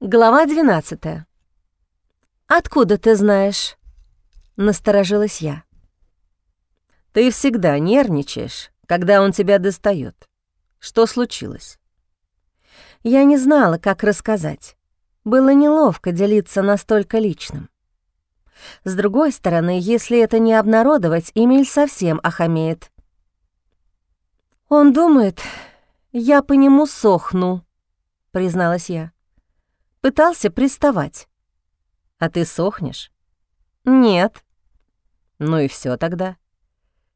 Глава 12. «Откуда ты знаешь?» — насторожилась я. «Ты всегда нервничаешь, когда он тебя достает. Что случилось?» Я не знала, как рассказать. Было неловко делиться настолько личным. С другой стороны, если это не обнародовать, Эмиль совсем охамеет. «Он думает, я по нему сохну», — призналась я. Пытался приставать. А ты сохнешь? Нет. Ну и все тогда.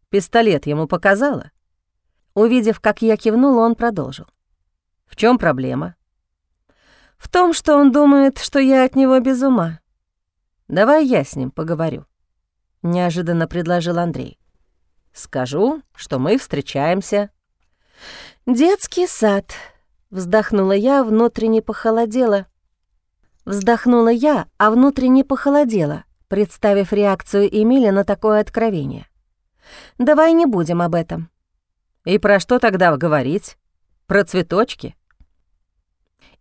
Пистолет ему показала? Увидев, как я кивнула, он продолжил. В чем проблема? В том, что он думает, что я от него без ума. Давай я с ним поговорю. Неожиданно предложил Андрей. Скажу, что мы встречаемся. Детский сад. Вздохнула я, внутренне похолодела. Вздохнула я, а внутренне похолодела, представив реакцию Эмиля на такое откровение. «Давай не будем об этом». «И про что тогда говорить? Про цветочки?»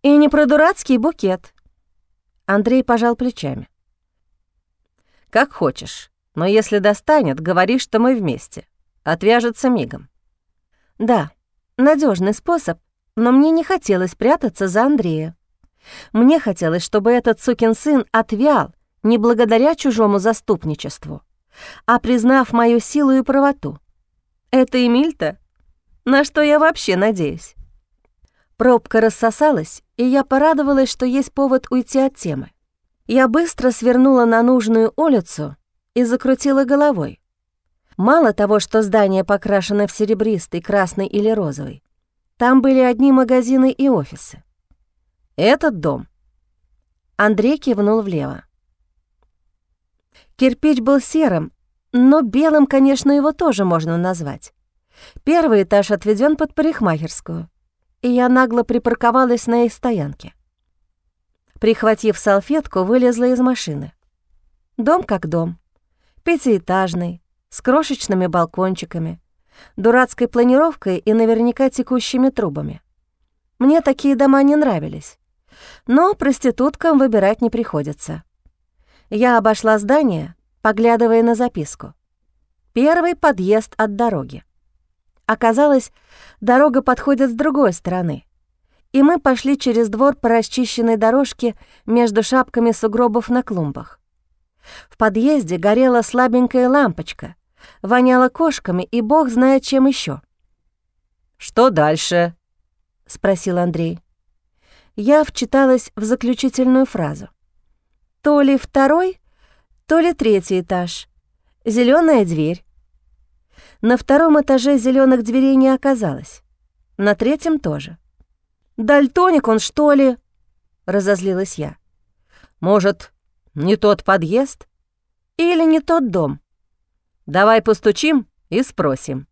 «И не про дурацкий букет». Андрей пожал плечами. «Как хочешь, но если достанет, говори, что мы вместе. Отвяжется мигом». «Да, надежный способ, но мне не хотелось прятаться за Андрея. Мне хотелось, чтобы этот сукин сын отвял не благодаря чужому заступничеству, а признав мою силу и правоту. Это Эмиль-то? На что я вообще надеюсь? Пробка рассосалась, и я порадовалась, что есть повод уйти от темы. Я быстро свернула на нужную улицу и закрутила головой. Мало того, что здание покрашено в серебристый, красный или розовый, там были одни магазины и офисы. Этот дом. Андрей кивнул влево. Кирпич был серым, но белым, конечно, его тоже можно назвать. Первый этаж отведен под парикмахерскую, и я нагло припарковалась на их стоянке. Прихватив салфетку, вылезла из машины. Дом как дом. Пятиэтажный, с крошечными балкончиками, дурацкой планировкой и наверняка текущими трубами. Мне такие дома не нравились. Но проституткам выбирать не приходится. Я обошла здание, поглядывая на записку. Первый подъезд от дороги. Оказалось, дорога подходит с другой стороны. И мы пошли через двор по расчищенной дорожке между шапками сугробов на клумбах. В подъезде горела слабенькая лампочка, воняла кошками и бог знает чем еще. «Что дальше?» — спросил Андрей я вчиталась в заключительную фразу. То ли второй, то ли третий этаж. Зеленая дверь. На втором этаже зеленых дверей не оказалось. На третьем тоже. «Дальтоник он, что ли?» — разозлилась я. «Может, не тот подъезд? Или не тот дом? Давай постучим и спросим».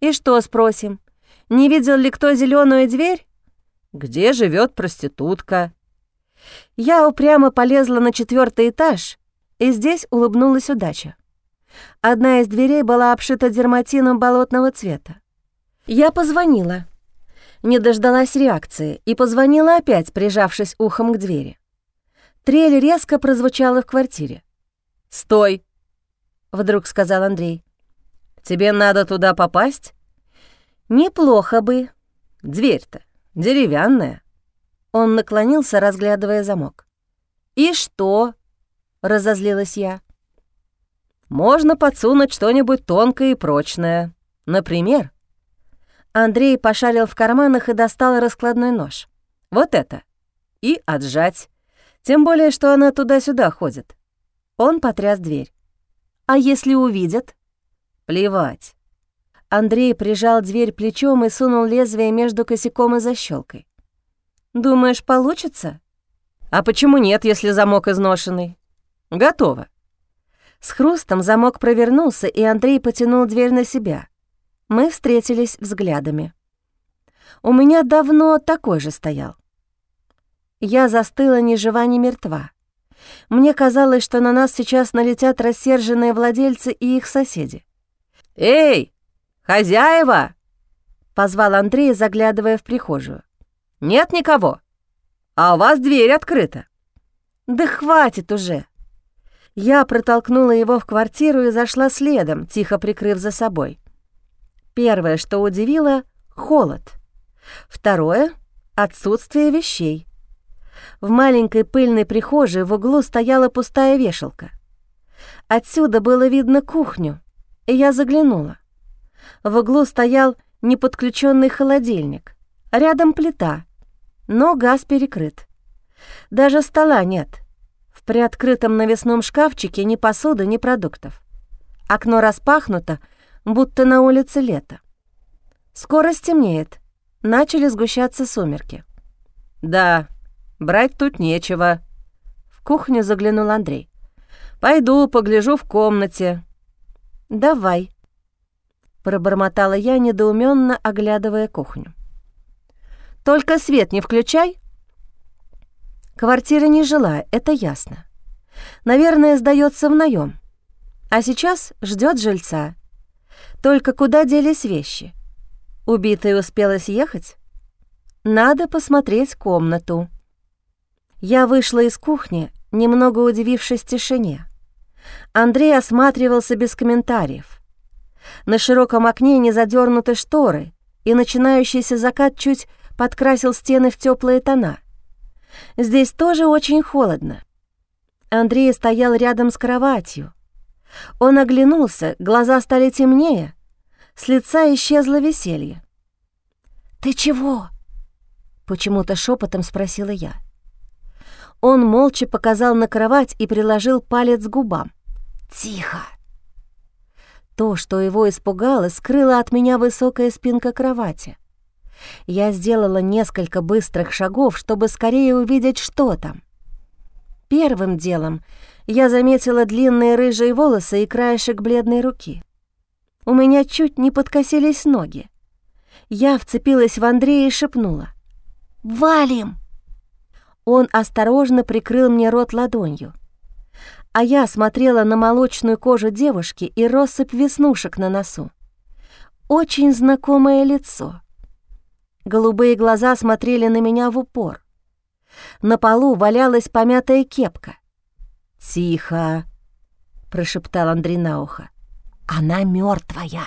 «И что спросим? Не видел ли кто зеленую дверь?» Где живет проститутка. Я упрямо полезла на четвертый этаж, и здесь улыбнулась удача. Одна из дверей была обшита дерматином болотного цвета. Я позвонила. Не дождалась реакции и позвонила опять, прижавшись ухом к двери. Трель резко прозвучала в квартире. «Стой!» — вдруг сказал Андрей. «Тебе надо туда попасть?» «Неплохо бы. Дверь-то Деревянная. Он наклонился, разглядывая замок. «И что?» — разозлилась я. «Можно подсунуть что-нибудь тонкое и прочное. Например...» Андрей пошарил в карманах и достал раскладной нож. «Вот это. И отжать. Тем более, что она туда-сюда ходит». Он потряс дверь. «А если увидят?» «Плевать. Андрей прижал дверь плечом и сунул лезвие между косяком и защелкой. «Думаешь, получится?» «А почему нет, если замок изношенный?» «Готово». С хрустом замок провернулся, и Андрей потянул дверь на себя. Мы встретились взглядами. У меня давно такой же стоял. Я застыла ни жива, ни мертва. Мне казалось, что на нас сейчас налетят рассерженные владельцы и их соседи. «Эй, «Хозяева!» — позвал Андрей, заглядывая в прихожую. «Нет никого?» а у вас дверь открыта». «Да хватит уже!» Я протолкнула его в квартиру и зашла следом, тихо прикрыв за собой. Первое, что удивило — холод. Второе — отсутствие вещей. В маленькой пыльной прихожей в углу стояла пустая вешалка. Отсюда было видно кухню, и я заглянула. В углу стоял неподключенный холодильник, рядом плита, но газ перекрыт. Даже стола нет. В приоткрытом навесном шкафчике ни посуды, ни продуктов. Окно распахнуто, будто на улице лето. Скоро стемнеет. Начали сгущаться сумерки. «Да, брать тут нечего», — в кухню заглянул Андрей. «Пойду, погляжу в комнате». «Давай», — пробормотала я, недоуменно оглядывая кухню. «Только свет не включай», Квартира не жилая, это ясно. Наверное, сдается в наем. А сейчас ждет жильца. Только куда делись вещи? Убитая успела съехать? Надо посмотреть комнату. Я вышла из кухни, немного удивившись тишине. Андрей осматривался без комментариев. На широком окне не задернуты шторы, и начинающийся закат чуть подкрасил стены в теплые тона. Здесь тоже очень холодно. Андрей стоял рядом с кроватью. Он оглянулся, глаза стали темнее, с лица исчезло веселье. «Ты чего?» — почему-то шепотом спросила я. Он молча показал на кровать и приложил палец к губам. «Тихо!» То, что его испугало, скрыло от меня высокая спинка кровати. Я сделала несколько быстрых шагов, чтобы скорее увидеть, что там. Первым делом я заметила длинные рыжие волосы и краешек бледной руки. У меня чуть не подкосились ноги. Я вцепилась в Андрея и шепнула. «Валим!» Он осторожно прикрыл мне рот ладонью. А я смотрела на молочную кожу девушки и россыпь веснушек на носу. Очень знакомое лицо — Голубые глаза смотрели на меня в упор. На полу валялась помятая кепка. «Тихо!» — прошептал Андрей на ухо. «Она мертвая.